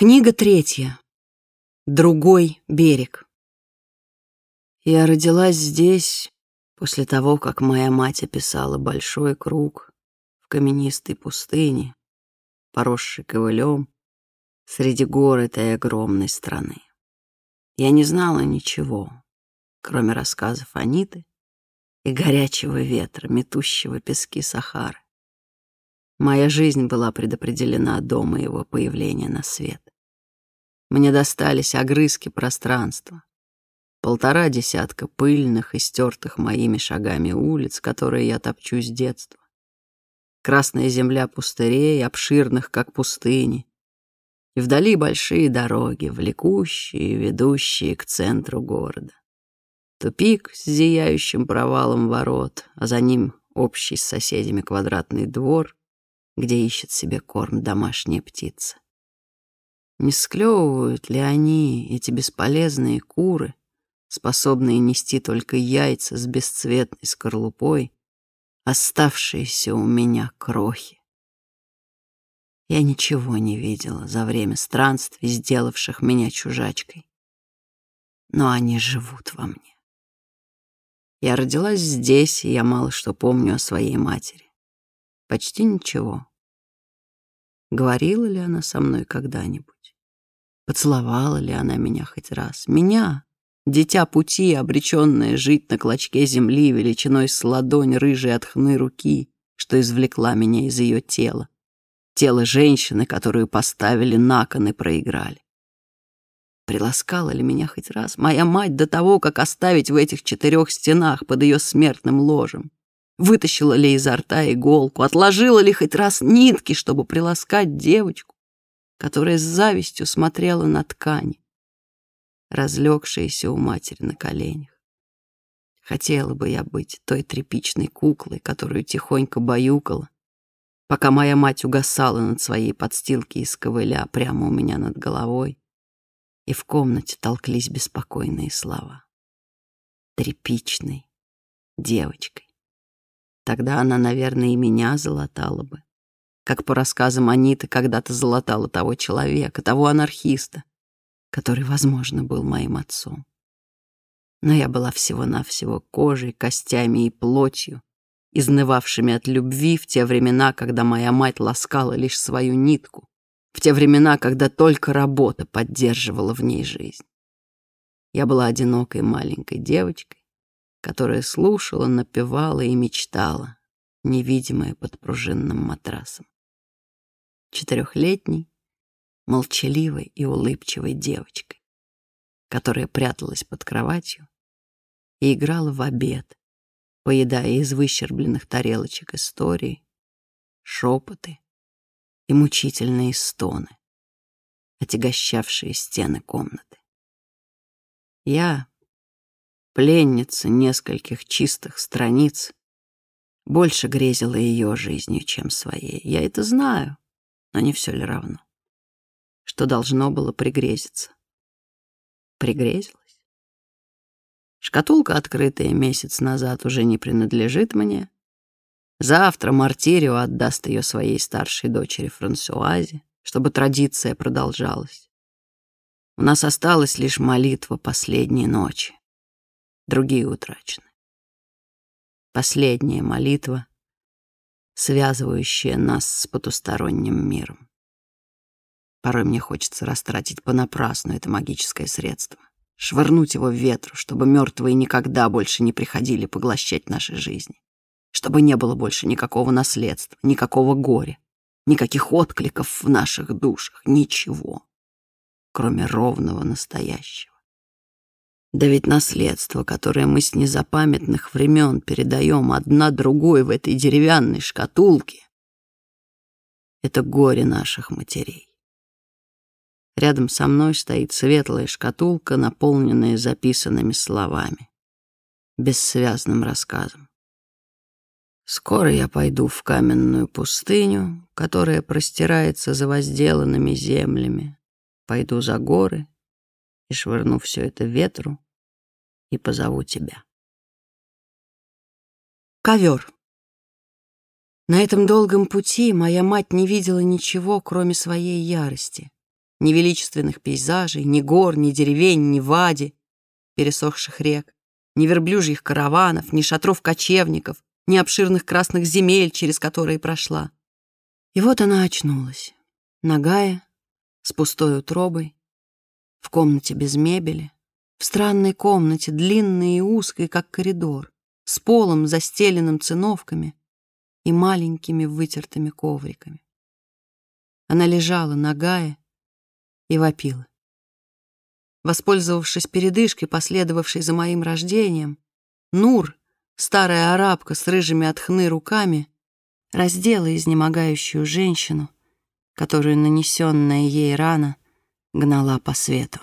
Книга третья. Другой берег. Я родилась здесь после того, как моя мать описала большой круг в каменистой пустыне, поросшей ковылем, среди гор этой огромной страны. Я не знала ничего, кроме рассказов Аниты и горячего ветра, метущего пески Сахары. Моя жизнь была предопределена до моего появления на свет. Мне достались огрызки пространства, полтора десятка пыльных и стертых моими шагами улиц, которые я топчу с детства. Красная земля пустырей, обширных, как пустыни, и вдали большие дороги, влекущие ведущие к центру города. Тупик с зияющим провалом ворот, а за ним общий с соседями квадратный двор, где ищет себе корм домашняя птица. Не склевывают ли они, эти бесполезные куры, способные нести только яйца с бесцветной скорлупой, оставшиеся у меня крохи? Я ничего не видела за время странствий, сделавших меня чужачкой. Но они живут во мне. Я родилась здесь, и я мало что помню о своей матери. Почти ничего. Говорила ли она со мной когда-нибудь? Поцеловала ли она меня хоть раз? Меня, дитя пути, обреченное жить на клочке земли величиной с ладонь рыжей от хны руки, что извлекла меня из ее тела. Тело женщины, которую поставили на кон и проиграли. Приласкала ли меня хоть раз моя мать до того, как оставить в этих четырех стенах под ее смертным ложем? Вытащила ли изо рта иголку, отложила ли хоть раз нитки, чтобы приласкать девочку, которая с завистью смотрела на ткани, разлегшиеся у матери на коленях. Хотела бы я быть той тряпичной куклой, которую тихонько баюкала, пока моя мать угасала над своей подстилки из ковыля прямо у меня над головой, и в комнате толклись беспокойные слова. Тряпичной девочкой. Тогда она, наверное, и меня залатала бы. Как по рассказам Аниты когда-то залатала того человека, того анархиста, который, возможно, был моим отцом. Но я была всего-навсего кожей, костями и плотью, изнывавшими от любви в те времена, когда моя мать ласкала лишь свою нитку, в те времена, когда только работа поддерживала в ней жизнь. Я была одинокой маленькой девочкой, которая слушала, напевала и мечтала, невидимая под пружинным матрасом. Четырехлетней, молчаливой и улыбчивой девочкой, которая пряталась под кроватью и играла в обед, поедая из выщербленных тарелочек истории, шепоты и мучительные стоны, отягощавшие стены комнаты. Я, пленница нескольких чистых страниц, больше грезила ее жизнью, чем своей. Я это знаю, но не все ли равно? Что должно было пригрезиться? Пригрезилось? Шкатулка, открытая месяц назад, уже не принадлежит мне. Завтра Мартирио отдаст ее своей старшей дочери Франсуазе, чтобы традиция продолжалась. У нас осталась лишь молитва последней ночи другие утрачены. Последняя молитва, связывающая нас с потусторонним миром. Порой мне хочется растратить понапрасну это магическое средство, швырнуть его в ветру, чтобы мертвые никогда больше не приходили поглощать наши жизни, чтобы не было больше никакого наследства, никакого горя, никаких откликов в наших душах, ничего, кроме ровного настоящего. Да ведь наследство, которое мы с незапамятных времен передаем одна другой в этой деревянной шкатулке, это горе наших матерей. Рядом со мной стоит светлая шкатулка, наполненная записанными словами, бессвязным рассказом. Скоро я пойду в каменную пустыню, которая простирается за возделанными землями, пойду за горы и швырну все это ветру и позову тебя. Ковер. На этом долгом пути моя мать не видела ничего, кроме своей ярости. Ни величественных пейзажей, ни гор, ни деревень, ни вади, пересохших рек, ни верблюжьих караванов, ни шатров кочевников, ни обширных красных земель, через которые прошла. И вот она очнулась, нагая, с пустой утробой, в комнате без мебели, в странной комнате, длинной и узкой, как коридор, с полом, застеленным циновками и маленькими вытертыми ковриками. Она лежала, нагая, и вопила. Воспользовавшись передышкой, последовавшей за моим рождением, Нур, старая арабка с рыжими от хны руками, раздела изнемогающую женщину, которую нанесенная ей рана гнала по свету.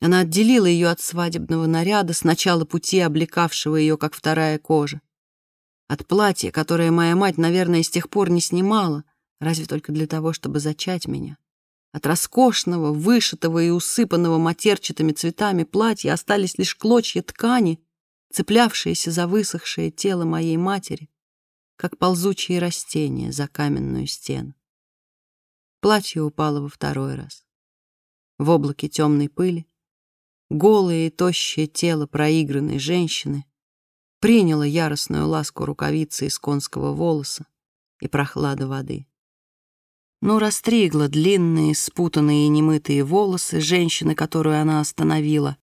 Она отделила ее от свадебного наряда, с начала пути облекавшего ее, как вторая кожа. От платья, которое моя мать, наверное, с тех пор не снимала, разве только для того, чтобы зачать меня. От роскошного, вышитого и усыпанного матерчатыми цветами платья остались лишь клочья ткани, цеплявшиеся за высохшее тело моей матери, как ползучие растения за каменную стену. Платье упало во второй раз. В облаке темной пыли голое и тощее тело проигранной женщины приняло яростную ласку рукавицы из конского волоса и прохладу воды но растригла длинные, спутанные и немытые волосы женщины, которую она остановила,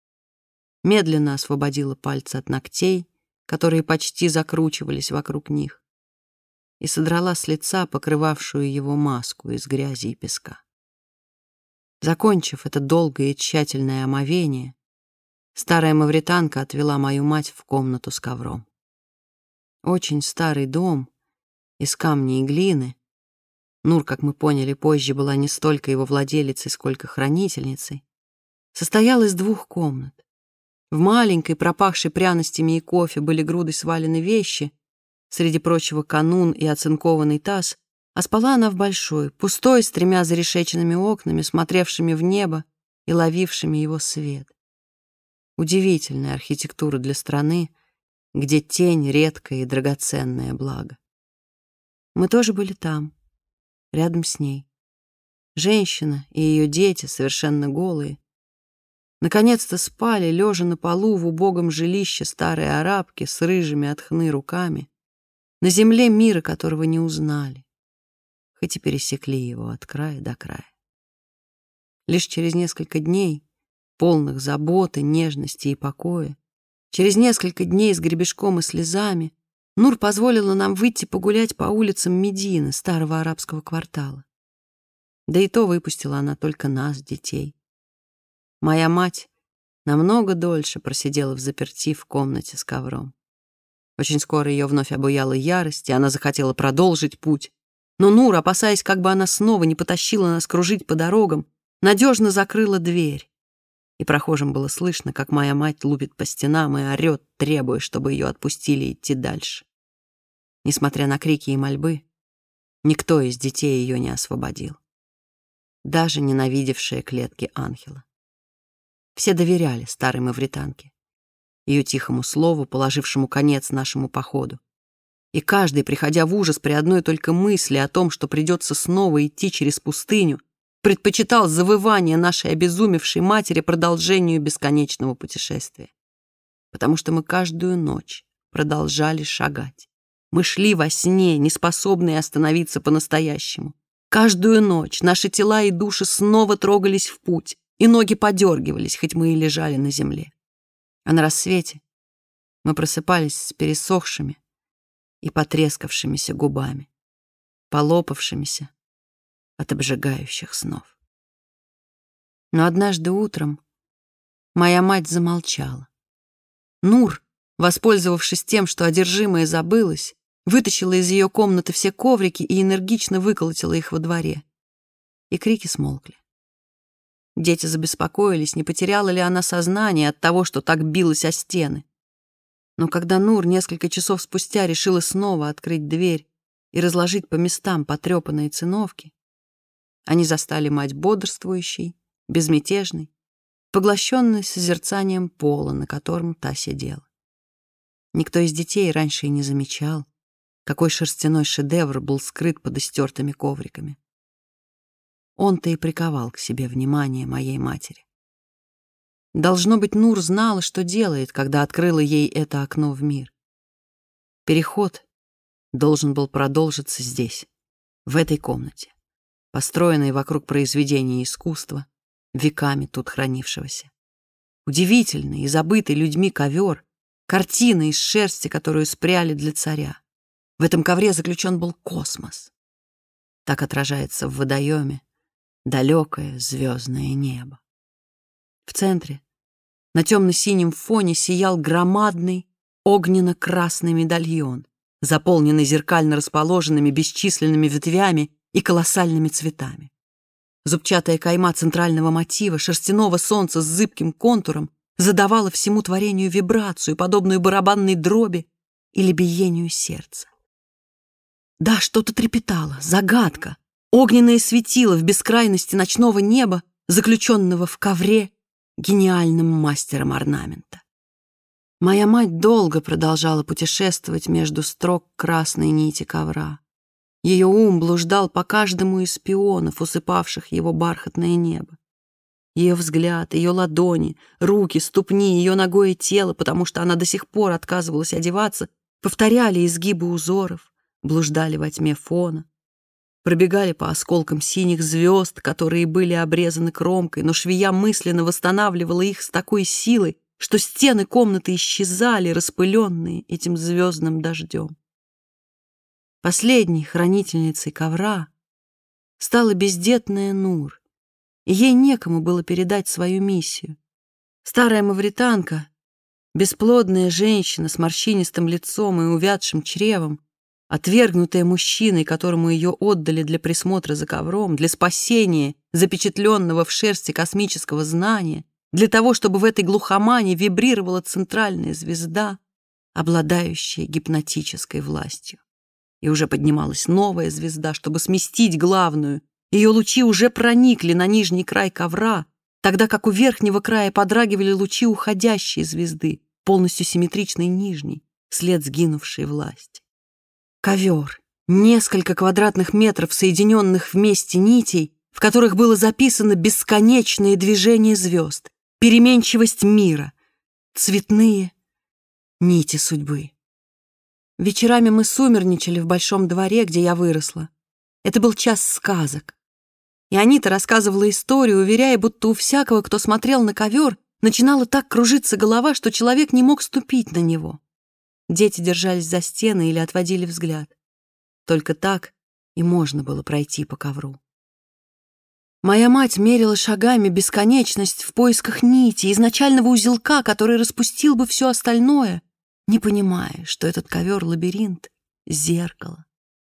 медленно освободила пальцы от ногтей, которые почти закручивались вокруг них, и содрала с лица покрывавшую его маску из грязи и песка. Закончив это долгое и тщательное омовение, старая мавританка отвела мою мать в комнату с ковром. Очень старый дом из камня и глины, Нур, как мы поняли позже, была не столько его владелицей, сколько хранительницей, состоял из двух комнат. В маленькой, пропахшей пряностями и кофе, были груды свалены вещи, среди прочего канун и оцинкованный таз, а спала она в большой, пустой, с тремя зарешеченными окнами, смотревшими в небо и ловившими его свет. Удивительная архитектура для страны, где тень — редкое и драгоценное благо. Мы тоже были там, рядом с ней. Женщина и ее дети, совершенно голые, наконец-то спали, лежа на полу в убогом жилище старой арабки с рыжими от хны руками, на земле мира, которого не узнали, хоть и пересекли его от края до края. Лишь через несколько дней, полных заботы, нежности и покоя, через несколько дней с гребешком и слезами, Нур позволила нам выйти погулять по улицам Медины, старого арабского квартала. Да и то выпустила она только нас, детей. Моя мать намного дольше просидела в заперти в комнате с ковром. Очень скоро ее вновь обуяла ярость, и она захотела продолжить путь. Но Нур, опасаясь, как бы она снова не потащила нас кружить по дорогам, надежно закрыла дверь. И прохожим было слышно, как моя мать лупит по стенам и орет, требуя, чтобы ее отпустили идти дальше. Несмотря на крики и мольбы, никто из детей ее не освободил. Даже ненавидевшие клетки ангела. Все доверяли старой мавританке, ее тихому слову, положившему конец нашему походу. И каждый, приходя в ужас при одной только мысли о том, что придется снова идти через пустыню, предпочитал завывание нашей обезумевшей матери продолжению бесконечного путешествия. Потому что мы каждую ночь продолжали шагать. Мы шли во сне, неспособные остановиться по-настоящему. Каждую ночь наши тела и души снова трогались в путь, и ноги подергивались, хоть мы и лежали на земле. А на рассвете мы просыпались с пересохшими и потрескавшимися губами, полопавшимися от обжигающих снов. Но однажды утром моя мать замолчала. Нур, воспользовавшись тем, что одержимая забылась, вытащила из ее комнаты все коврики и энергично выколотила их во дворе. И крики смолкли. Дети забеспокоились, не потеряла ли она сознание от того, что так билась о стены. Но когда Нур несколько часов спустя решила снова открыть дверь и разложить по местам потрепанные циновки, они застали мать бодрствующей, безмятежной, поглощенной созерцанием пола, на котором та сидела. Никто из детей раньше и не замечал, какой шерстяной шедевр был скрыт под истертыми ковриками. Он-то и приковал к себе внимание моей матери. Должно быть, Нур знала, что делает, когда открыла ей это окно в мир. Переход должен был продолжиться здесь, в этой комнате, построенной вокруг произведения искусства, веками тут хранившегося. Удивительный и забытый людьми ковер, картина из шерсти, которую спряли для царя. В этом ковре заключен был космос. Так отражается в водоеме далекое звездное небо. В центре, на темно-синем фоне, сиял громадный огненно-красный медальон, заполненный зеркально расположенными бесчисленными ветвями и колоссальными цветами. Зубчатая кайма центрального мотива, шерстяного солнца с зыбким контуром, задавала всему творению вибрацию, подобную барабанной дроби или биению сердца. Да, что-то трепетало, загадка, огненное светило в бескрайности ночного неба, заключенного в ковре гениальным мастером орнамента. Моя мать долго продолжала путешествовать между строк красной нити ковра. Ее ум блуждал по каждому из пионов, усыпавших его бархатное небо. Ее взгляд, ее ладони, руки, ступни, ее ногое тело, потому что она до сих пор отказывалась одеваться, повторяли изгибы узоров, блуждали во тьме фона, пробегали по осколкам синих звезд, которые были обрезаны кромкой, но швея мысленно восстанавливала их с такой силой, что стены комнаты исчезали, распыленные этим звездным дождем. Последней хранительницей ковра стала бездетная Нур, и ей некому было передать свою миссию. Старая мавританка, бесплодная женщина с морщинистым лицом и увядшим чревом, отвергнутая мужчиной, которому ее отдали для присмотра за ковром, для спасения запечатленного в шерсти космического знания, для того, чтобы в этой глухомане вибрировала центральная звезда, обладающая гипнотической властью и уже поднималась новая звезда, чтобы сместить главную. Ее лучи уже проникли на нижний край ковра, тогда как у верхнего края подрагивали лучи уходящей звезды, полностью симметричной нижней, след сгинувшей власти. Ковер, несколько квадратных метров соединенных вместе нитей, в которых было записано бесконечное движение звезд, переменчивость мира, цветные нити судьбы. Вечерами мы сумерничали в большом дворе, где я выросла. Это был час сказок. И Анита рассказывала историю, уверяя, будто у всякого, кто смотрел на ковер, начинала так кружиться голова, что человек не мог ступить на него. Дети держались за стены или отводили взгляд. Только так и можно было пройти по ковру. Моя мать мерила шагами бесконечность в поисках нити, изначального узелка, который распустил бы все остальное, не понимая, что этот ковер — лабиринт, зеркало,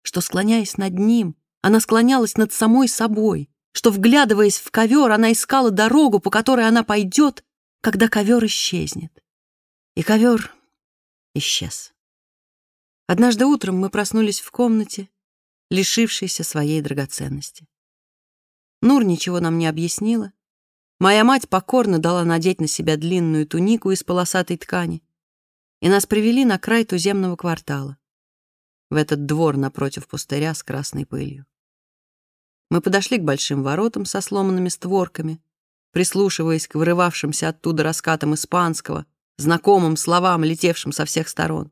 что, склоняясь над ним, она склонялась над самой собой, что, вглядываясь в ковер, она искала дорогу, по которой она пойдет, когда ковер исчезнет. И ковер исчез. Однажды утром мы проснулись в комнате, лишившейся своей драгоценности. Нур ничего нам не объяснила. Моя мать покорно дала надеть на себя длинную тунику из полосатой ткани, и нас привели на край туземного квартала, в этот двор напротив пустыря с красной пылью. Мы подошли к большим воротам со сломанными створками, прислушиваясь к вырывавшимся оттуда раскатам испанского, знакомым словам, летевшим со всех сторон.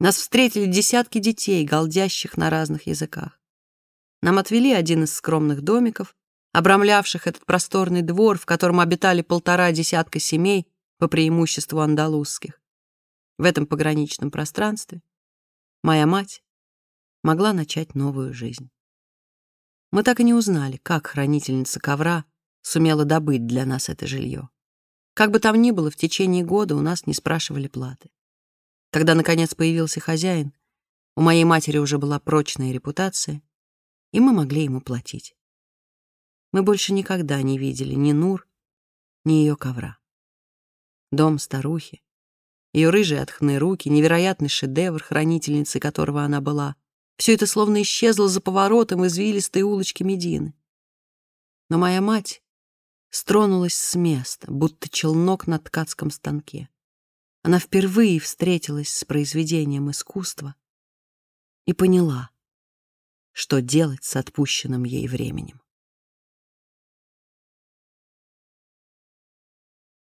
Нас встретили десятки детей, голдящих на разных языках. Нам отвели один из скромных домиков, обрамлявших этот просторный двор, в котором обитали полтора десятка семей, по преимуществу андалузских. В этом пограничном пространстве моя мать могла начать новую жизнь. Мы так и не узнали, как хранительница ковра сумела добыть для нас это жилье. Как бы там ни было, в течение года у нас не спрашивали платы. Когда, наконец, появился хозяин, у моей матери уже была прочная репутация, и мы могли ему платить. Мы больше никогда не видели ни Нур, ни ее ковра. Дом старухи, ее рыжие от хны руки, невероятный шедевр, хранительницей которого она была. Все это словно исчезло за поворотом извилистой улочки Медины. Но моя мать стронулась с места, будто челнок на ткацком станке. Она впервые встретилась с произведением искусства и поняла, что делать с отпущенным ей временем.